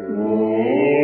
Yeah.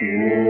Yeah.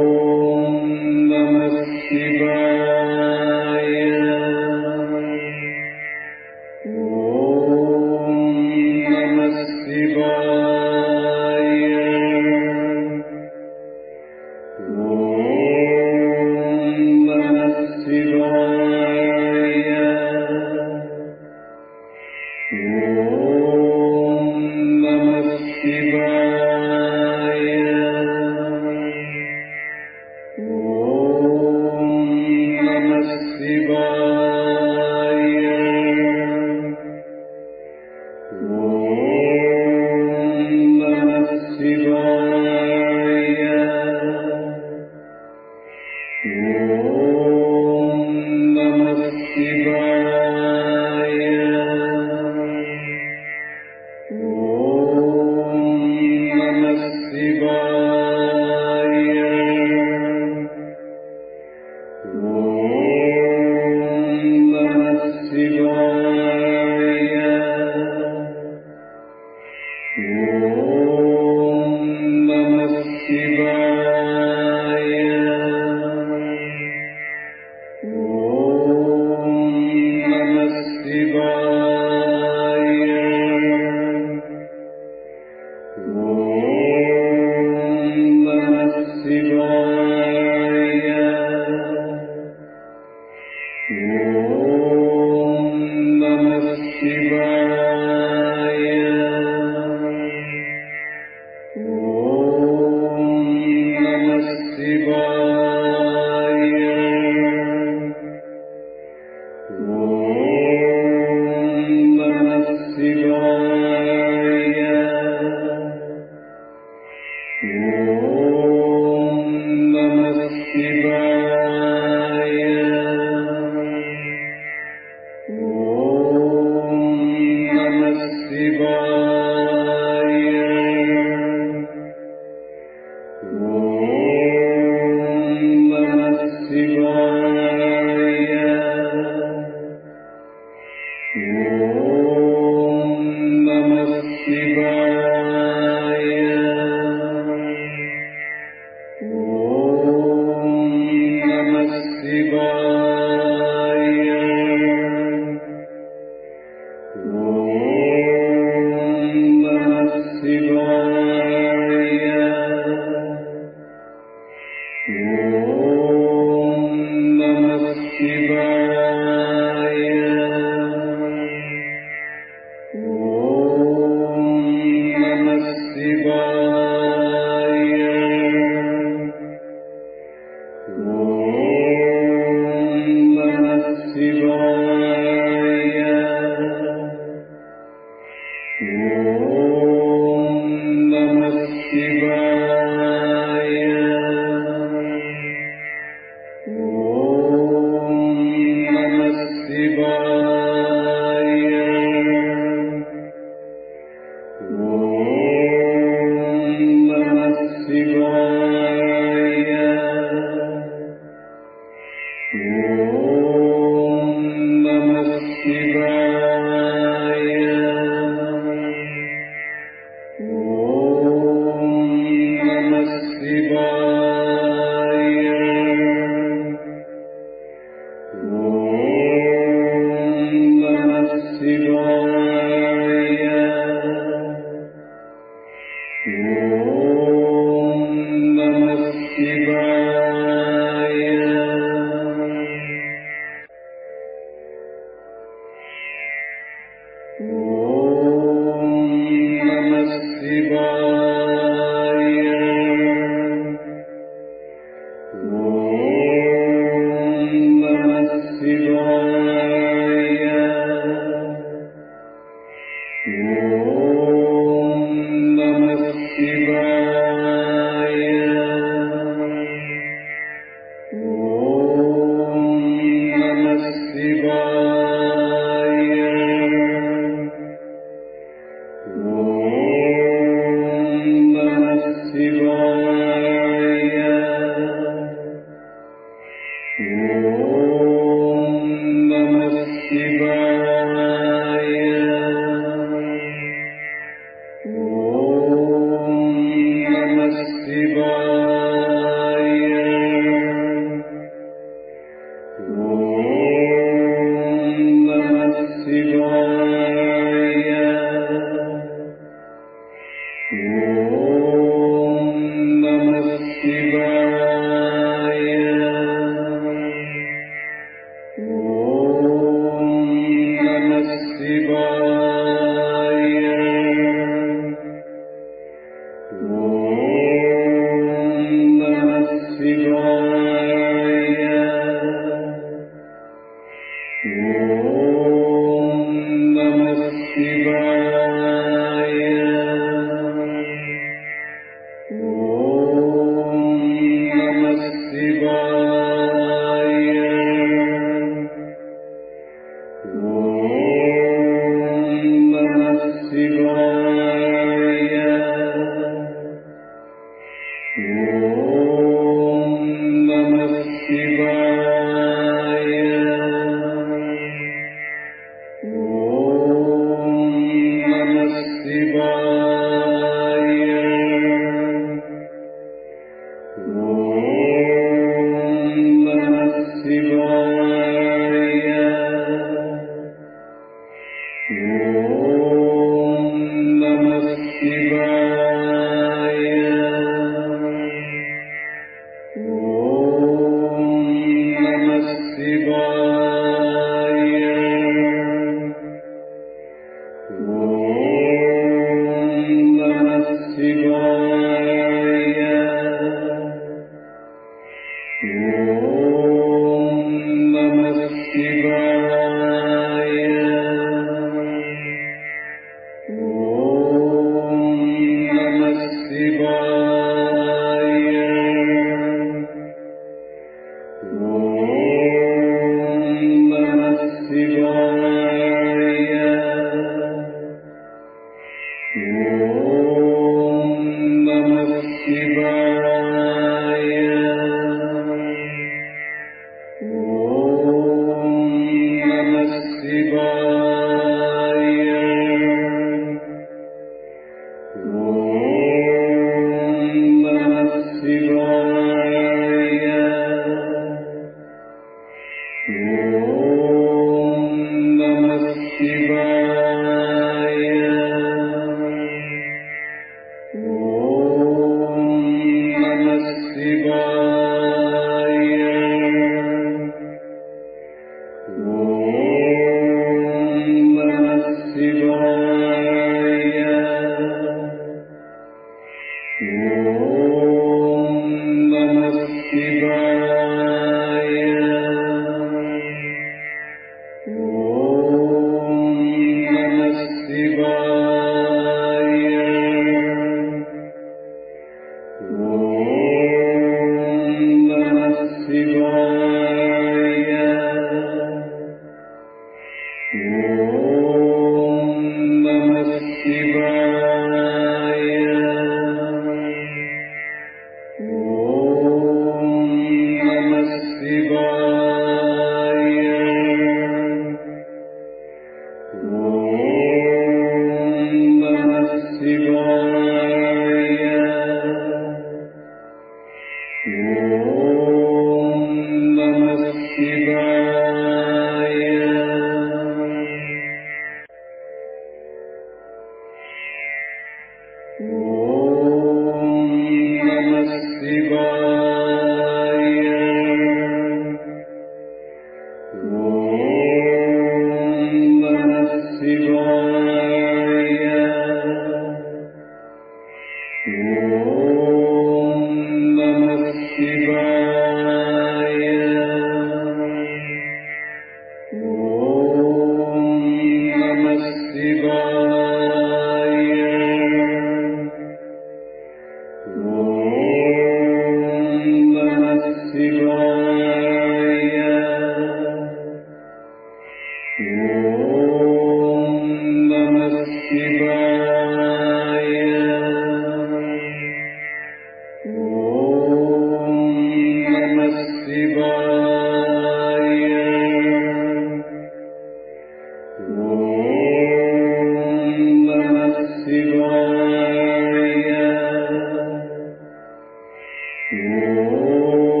Oh.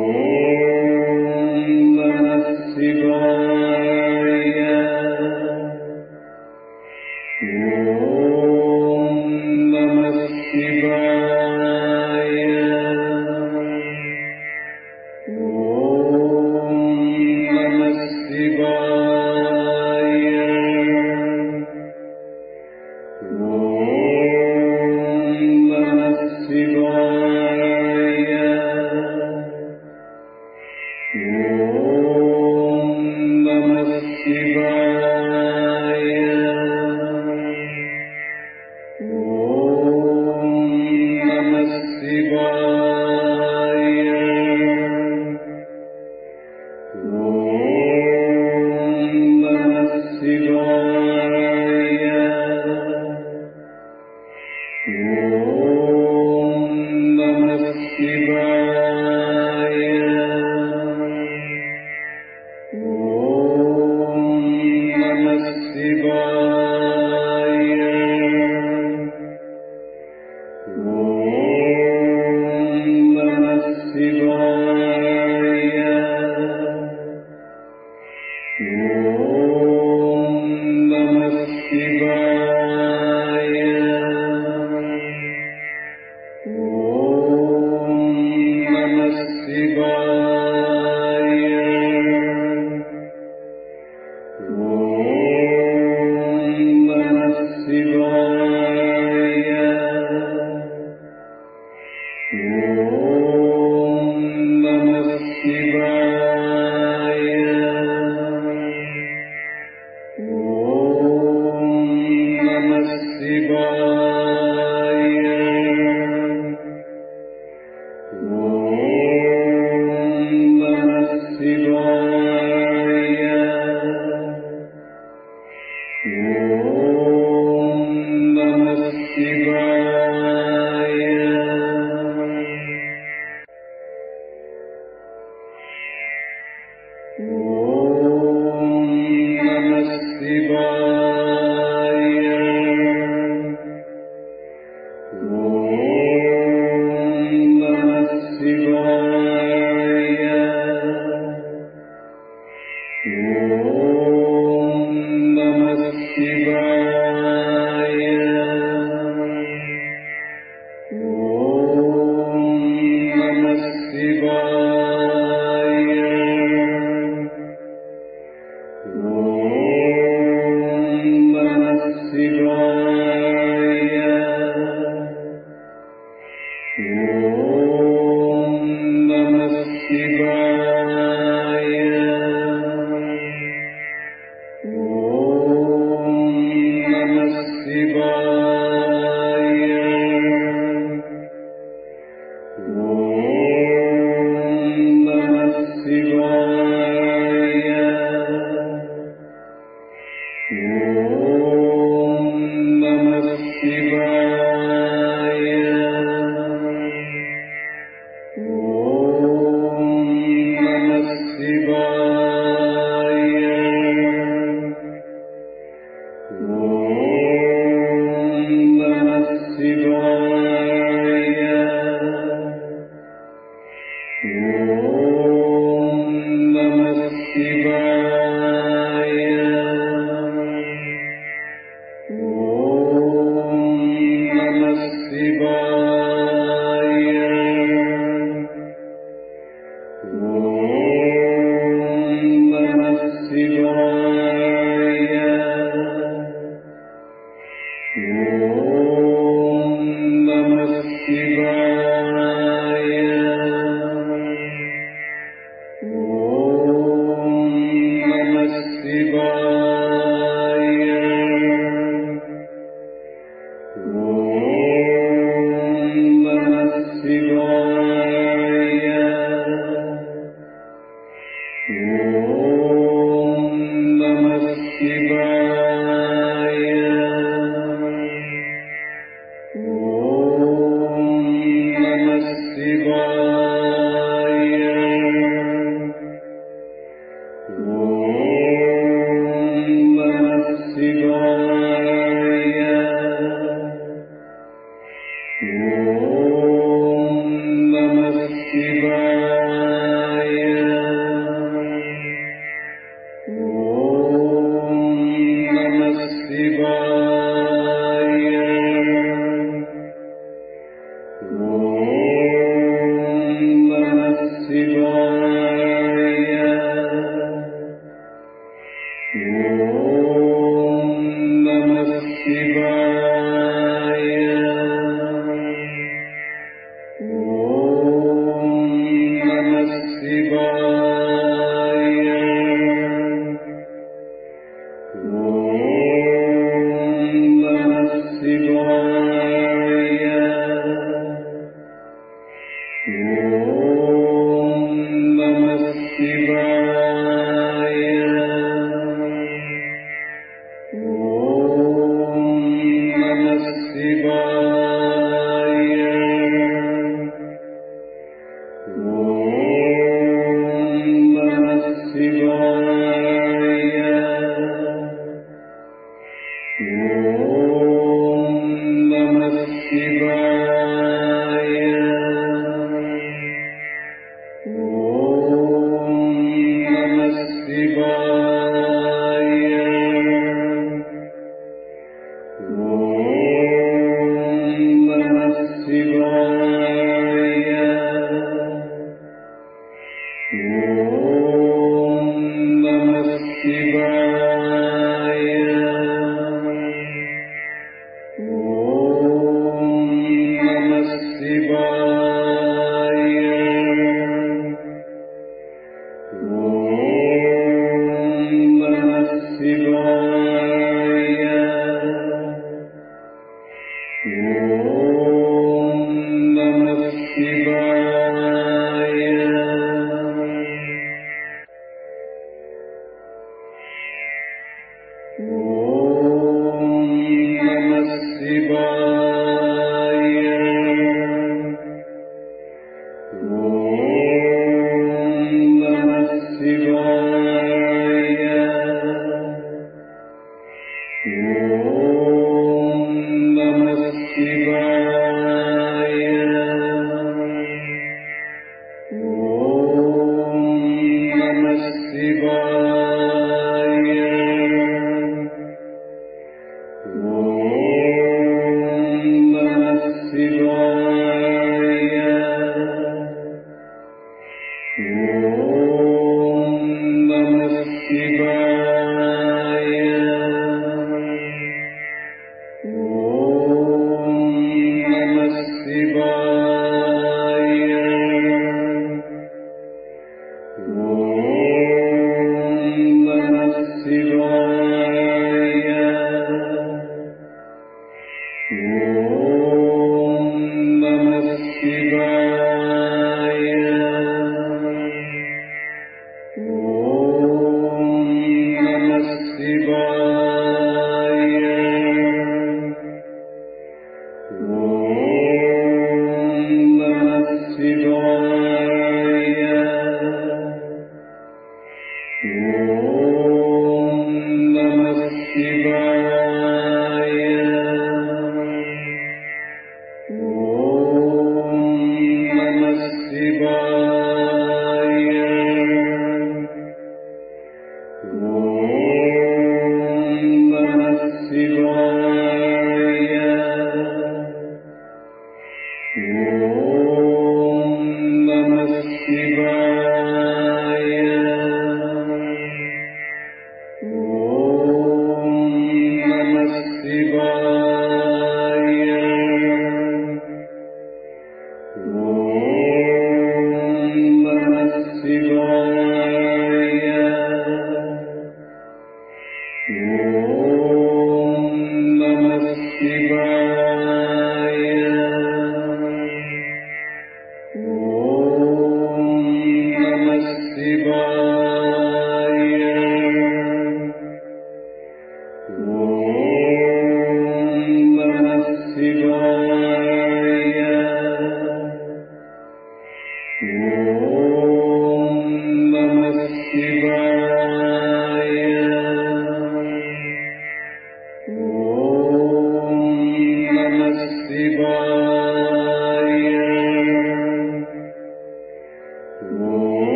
Om Namah Shivaya. Maximum.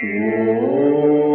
Senhor.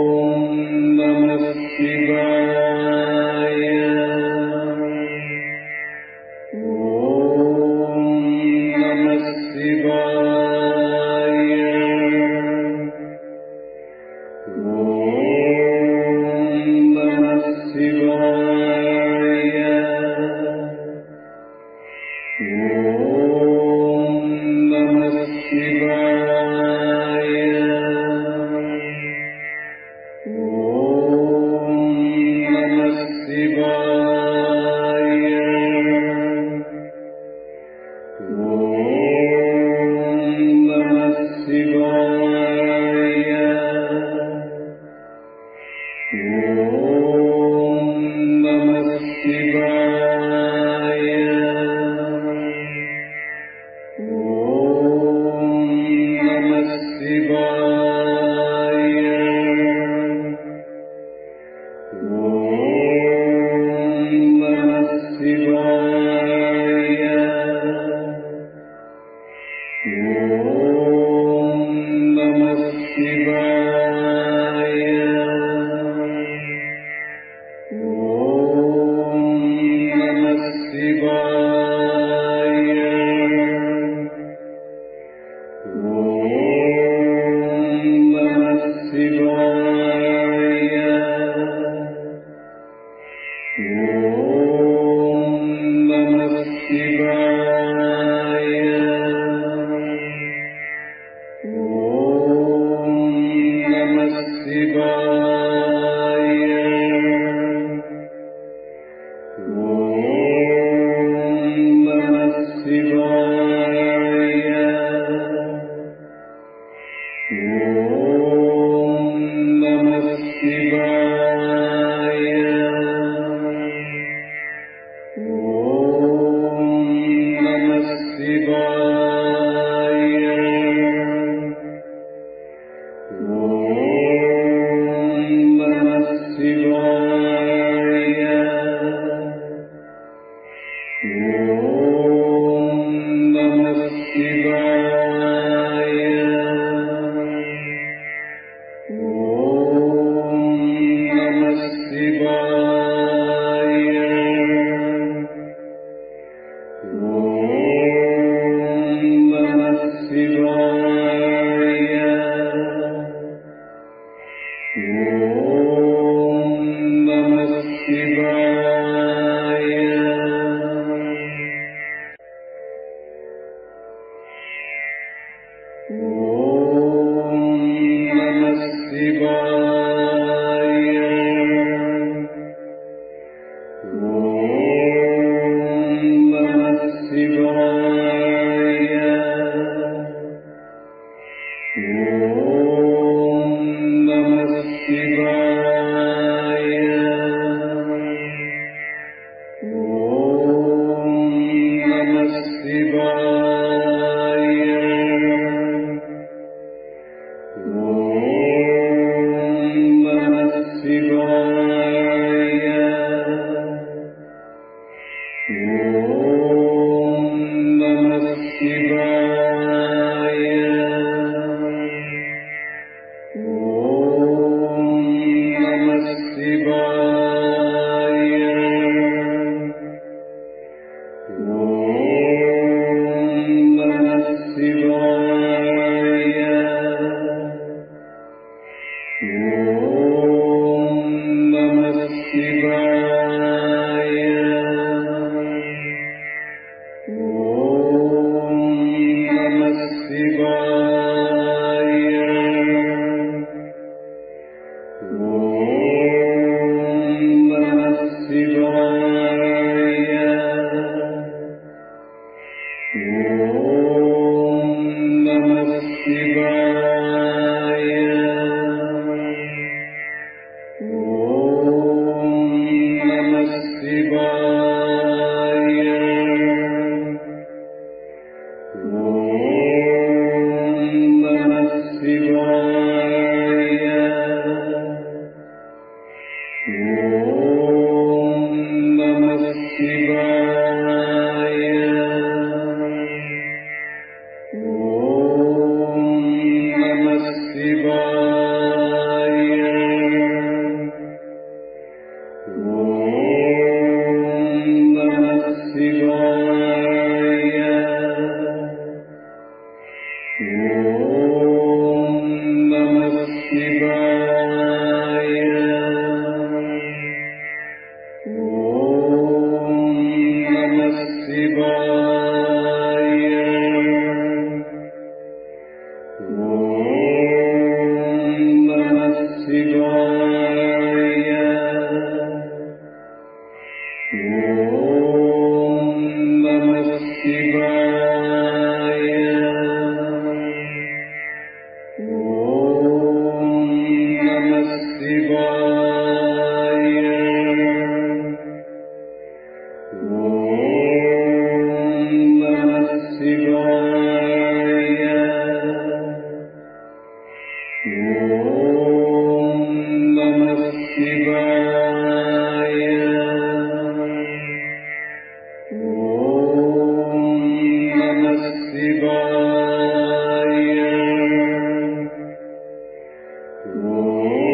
Ooh.